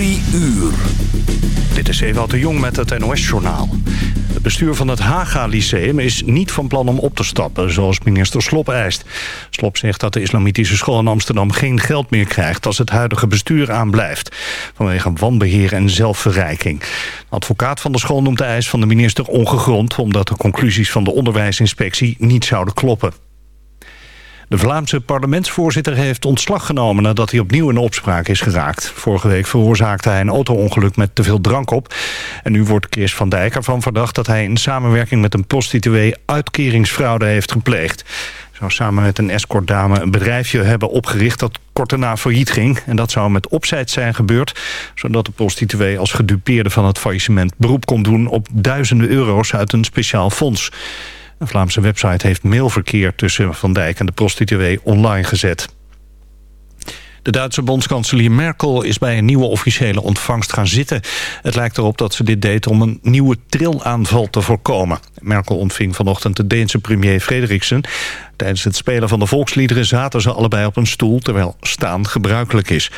Uur. Dit is Ewout de Jong met het NOS-journaal. Het bestuur van het Haga Lyceum is niet van plan om op te stappen... zoals minister Slop eist. Slop zegt dat de islamitische school in Amsterdam geen geld meer krijgt... als het huidige bestuur aanblijft. Vanwege wanbeheer en zelfverrijking. De advocaat van de school noemt de eis van de minister ongegrond... omdat de conclusies van de onderwijsinspectie niet zouden kloppen. De Vlaamse parlementsvoorzitter heeft ontslag genomen... nadat hij opnieuw in opspraak is geraakt. Vorige week veroorzaakte hij een auto-ongeluk met te veel drank op. En nu wordt Chris van Dijk ervan verdacht... dat hij in samenwerking met een prostituee uitkeringsfraude heeft gepleegd. Zou samen met een escortdame een bedrijfje hebben opgericht... dat kort daarna failliet ging. En dat zou met opzet zijn gebeurd... zodat de prostituee als gedupeerde van het faillissement... beroep kon doen op duizenden euro's uit een speciaal fonds. Een Vlaamse website heeft mailverkeer tussen Van Dijk en de prostituee online gezet. De Duitse bondskanselier Merkel is bij een nieuwe officiële ontvangst gaan zitten. Het lijkt erop dat ze dit deed om een nieuwe trillaanval te voorkomen. Merkel ontving vanochtend de Deense premier Frederiksen. Tijdens het spelen van de volksliederen zaten ze allebei op een stoel... terwijl staan gebruikelijk is.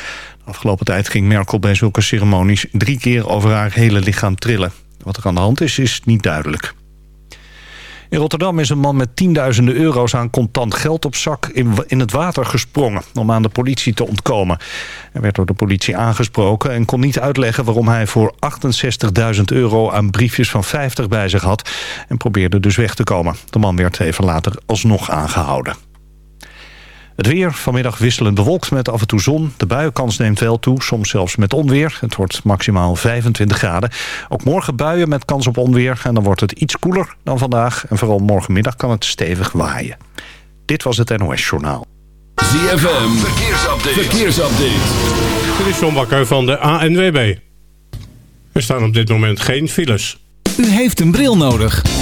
Afgelopen tijd ging Merkel bij zulke ceremonies... drie keer over haar hele lichaam trillen. Wat er aan de hand is, is niet duidelijk. In Rotterdam is een man met tienduizenden euro's aan contant geld op zak in, in het water gesprongen om aan de politie te ontkomen. Hij werd door de politie aangesproken en kon niet uitleggen waarom hij voor 68.000 euro aan briefjes van 50 bij zich had en probeerde dus weg te komen. De man werd even later alsnog aangehouden. Het weer, vanmiddag wisselend bewolkt met af en toe zon. De buienkans neemt wel toe, soms zelfs met onweer. Het wordt maximaal 25 graden. Ook morgen buien met kans op onweer. En dan wordt het iets koeler dan vandaag. En vooral morgenmiddag kan het stevig waaien. Dit was het NOS Journaal. ZFM, verkeersupdate. verkeersupdate. Dit is John Bakker van de ANWB. Er staan op dit moment geen files. U heeft een bril nodig.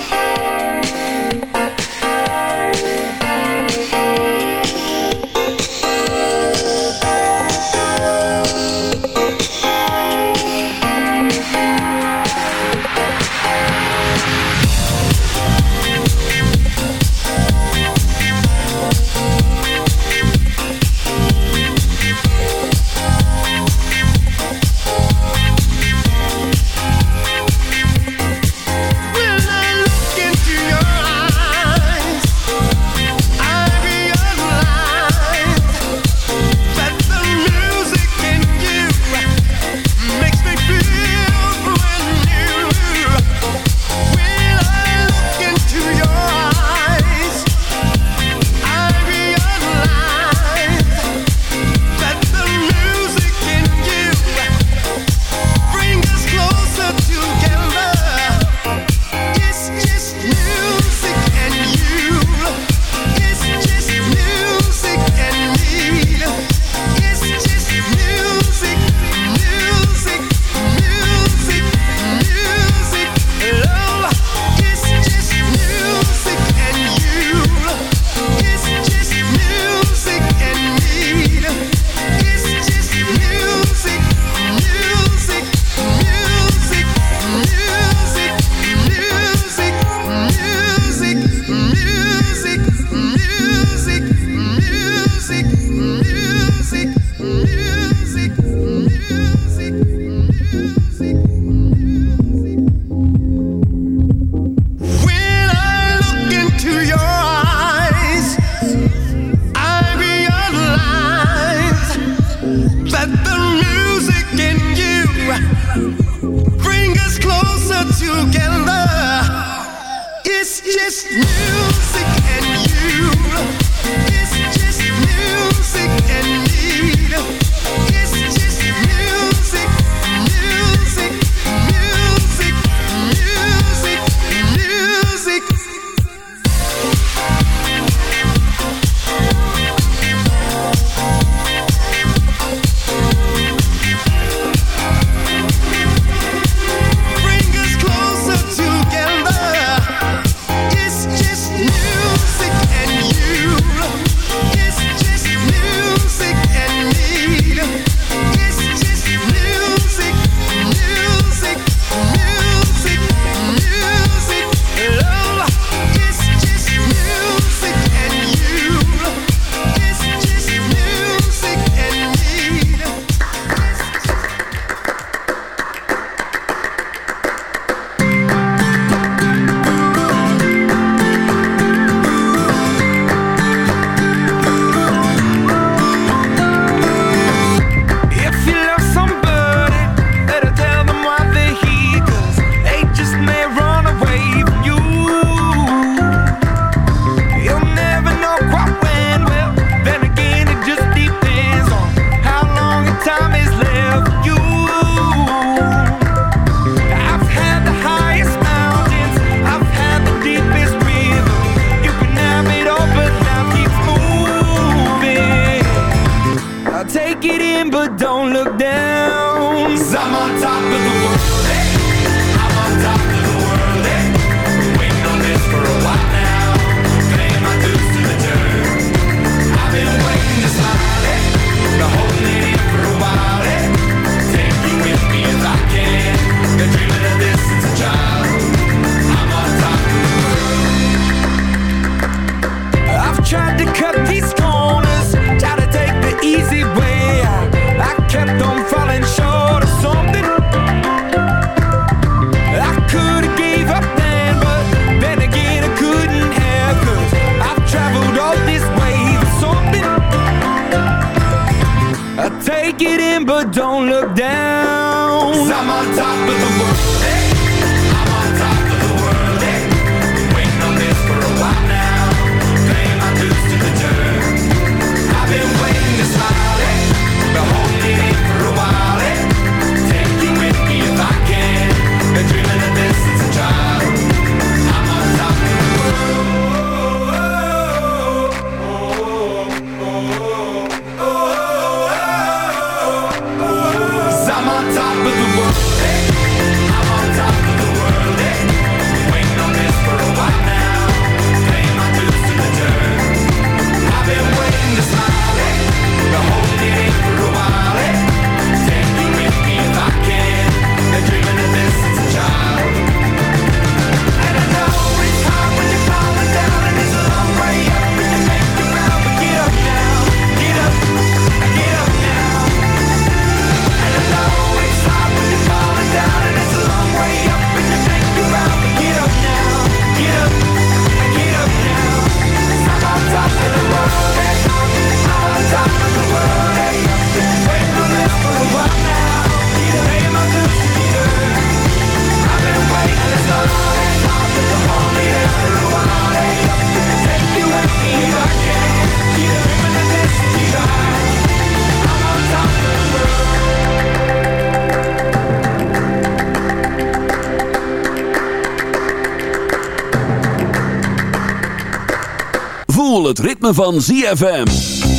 Van ZFM.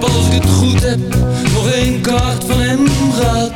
als ik het goed heb, nog één kaart van hem gaat.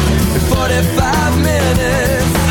45 minutes.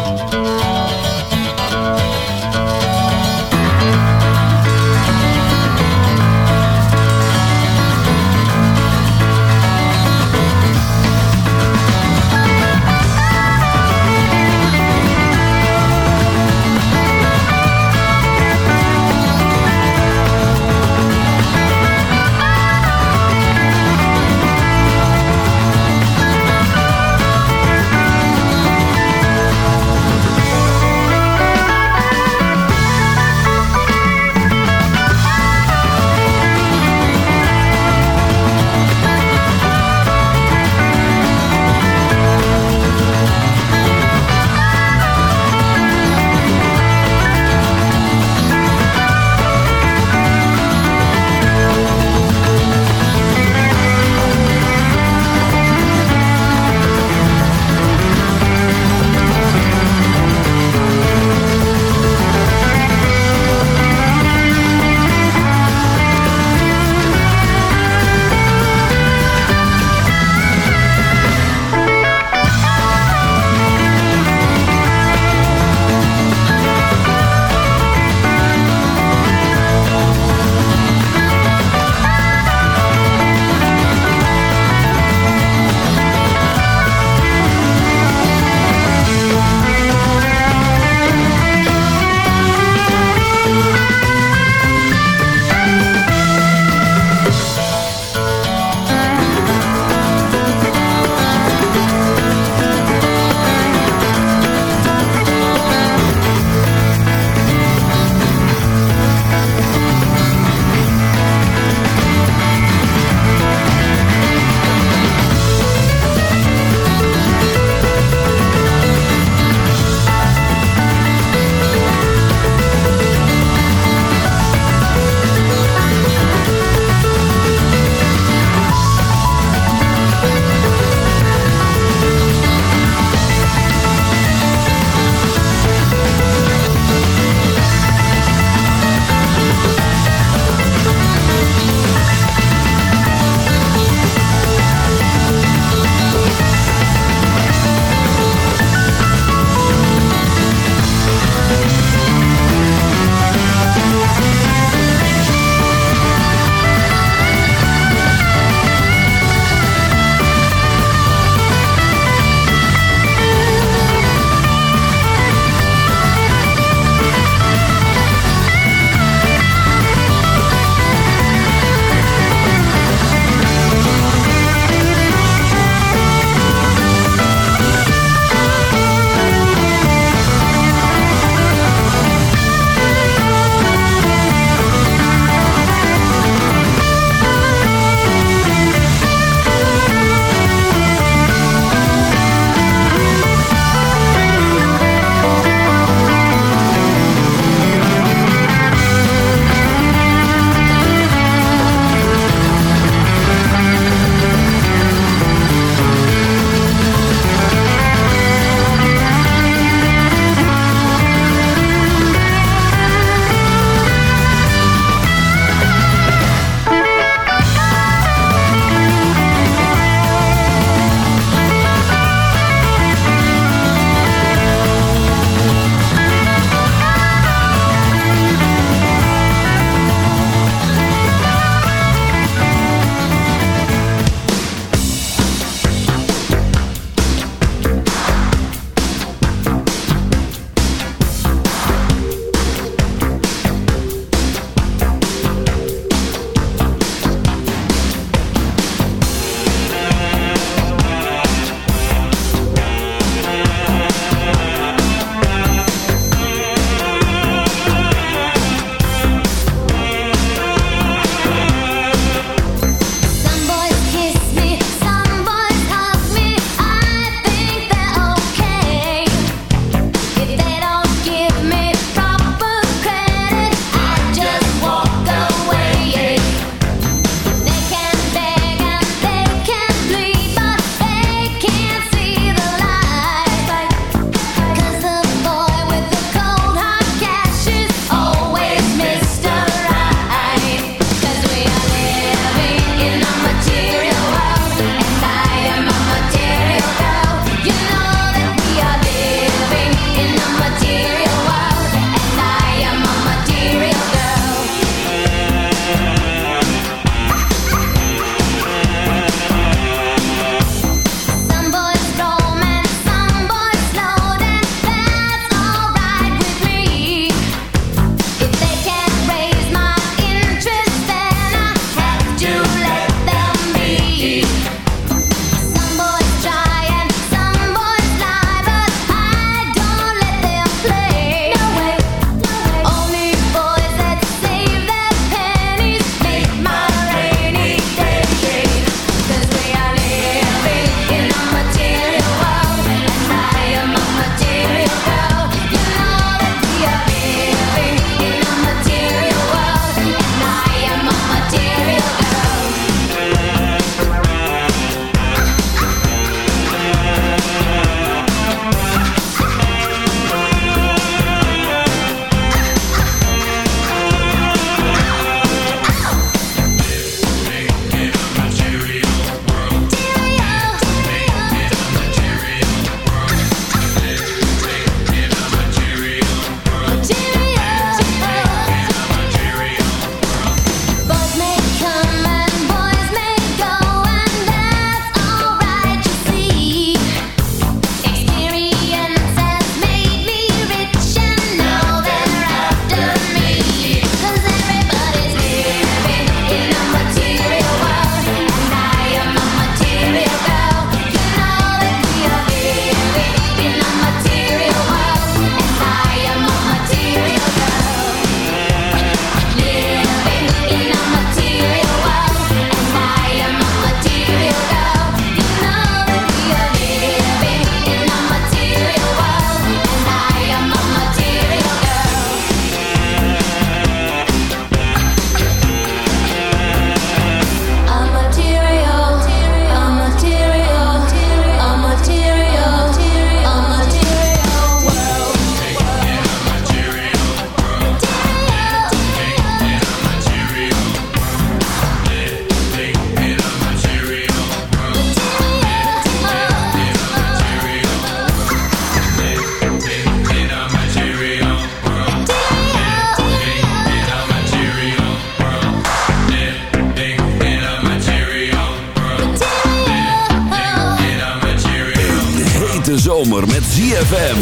ZFM.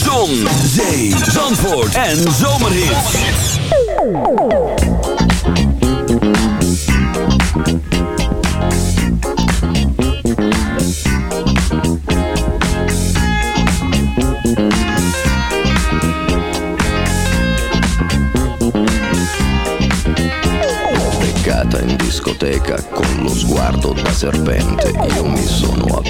Zon, zee, zandvoort en zomerhits. beccata in discoteca con lo sguardo da serpente. Io mi sono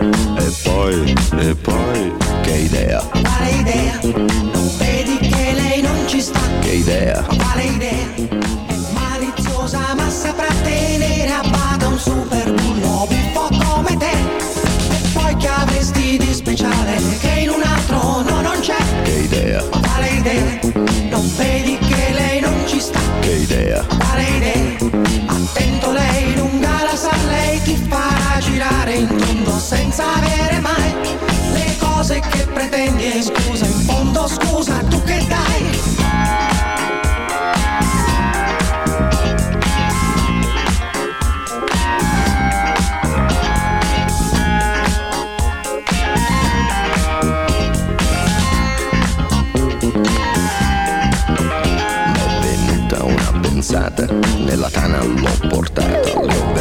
E poi, e poi, che idea, Quale idea? Non vedi che lei non ci sta? che idea, Quale idea? Scusa, tu che dai? venuta una pensata, nella tana l'ho portata,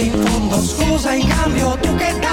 In fondo. Scusa in cambio tu che dai?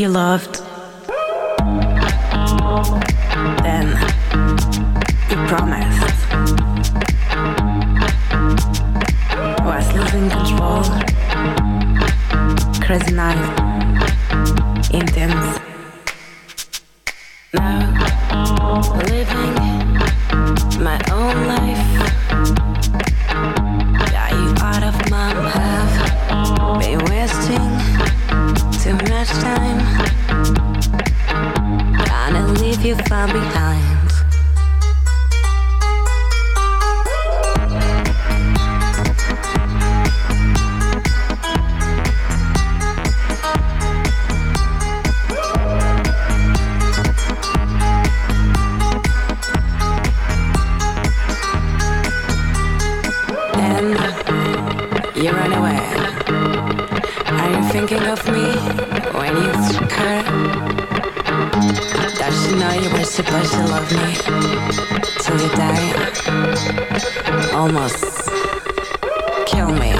you loved. Then you promised. Was losing control. Crazy night. Intense. Now living my own life. Got you out of my path. Been wasting too much time. Trying to leave you far behind. But you love me till you die. Almost kill me.